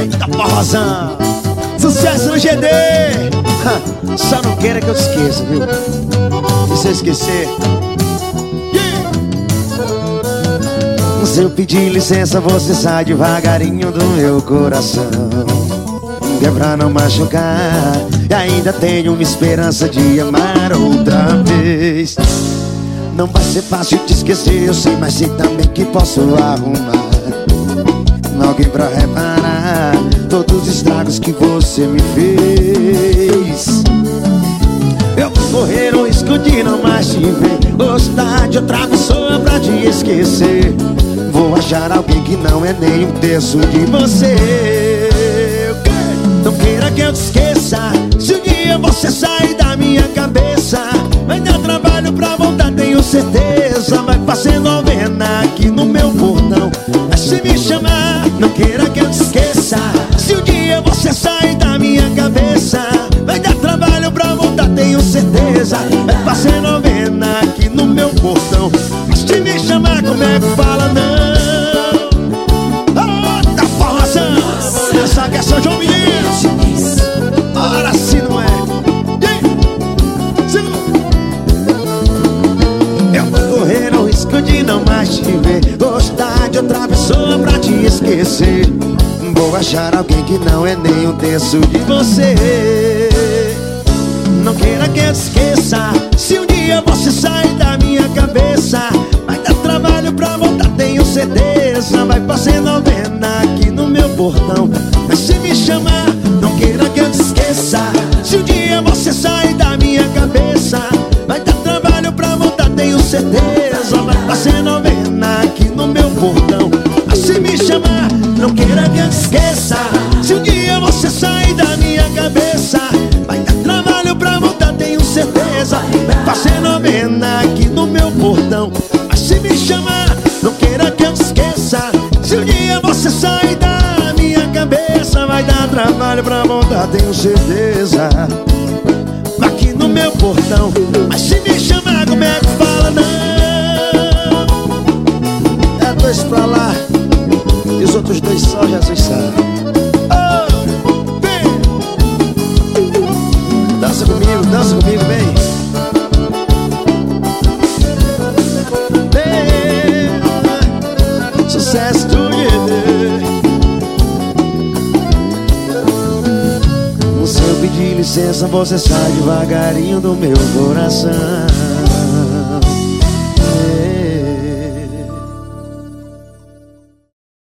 Eita porrozão Sucesso no GD Só não queira que eu esqueça, viu? Se você esquecer. Se eu pedir licença, você sai devagarinho do meu coração. Que é pra não machucar. E ainda tenho uma esperança de amar outra vez. Não vai ser fácil te esquecer, eu sei Mas sei também que posso arrumar Alguém pra reparar Todos os estragos que você me fez. Eu vou correr o risco de não mais te ver. Gostar de outra pessoa pra te esquecer. Vou achar alguém que não é nem um terço de você. Não queira que eu te esqueça mais te ver. Gostar de outra pessoa pra te esquecer. Vou achar alguém que não é nem um terço de você. Não queira que eu te esqueça. Se um dia você sair da minha cabeça Vai dar trabalho pra voltar, tenho certeza. Vai fazer novena aqui no meu portão. Mas se me chamar, não queira que eu te esqueça. Se um dia você sair da minha cabeça Vai dar trabalho pra voltar, tenho certeza portão se me chamar, não queira que eu esqueça. Se um dia você sair da minha cabeça Vai dar trabalho pra voltar, tenho certeza. Fazer novena aqui no meu portão se me chamar, não queira que eu esqueça. Se um dia você sair da minha cabeça Vai dar trabalho pra voltar, tenho certeza. Aqui no meu portão se me chamar, como dois pra lá E os outros dois só Jesus sabe. Dança comigo, dança comigo, vem. Sucesso do Se eu pedir licença, você sai devagarinho do meu coração